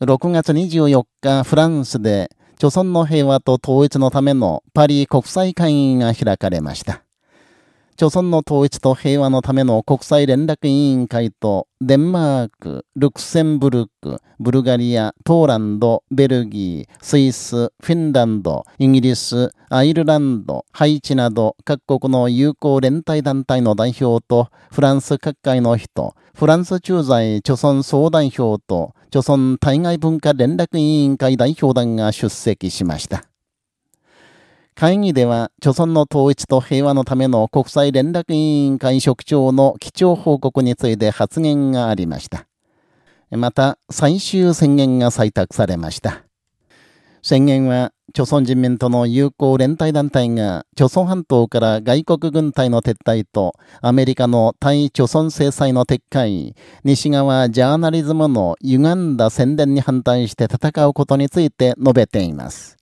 6月24日、フランスで、朝鮮の平和と統一のためのパリ国際会議が開かれました。朝鮮の統一と平和のための国際連絡委員会と、デンマーク、ルクセンブルク、ブルガリア、ポーランド、ベルギー、スイス、フィンランド、イギリス、アイルランド、ハイチなど各国の友好連帯団体の代表と、フランス各界の人、フランス駐在朝鮮総代表と、朝鮮対外文化連絡委員会代表団が出席しました。会議では、著村の統一と平和のための国際連絡委員会職長の基調報告について発言がありました。また、最終宣言が採択されました。宣言は、朝鮮人民との友好連帯団体が、朝鮮半島から外国軍隊の撤退と、アメリカの対朝鮮制裁の撤回、西側ジャーナリズムの歪んだ宣伝に反対して戦うことについて述べています。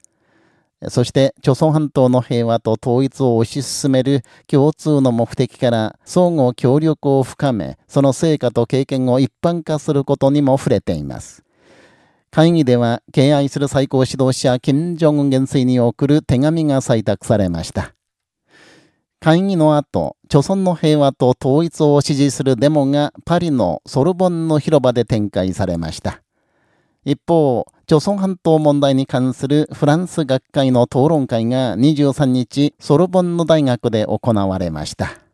そして、朝鮮半島の平和と統一を推し進める共通の目的から相互協力を深め、その成果と経験を一般化することにも触れています。会議では、敬愛する最高指導者、金正恩元帥に送る手紙が採択されました。会議の後、朝鮮の平和と統一を支持するデモがパリのソルボンの広場で展開されました。一方、朝鮮半島問題に関するフランス学会の討論会が23日、ソルボンヌ大学で行われました。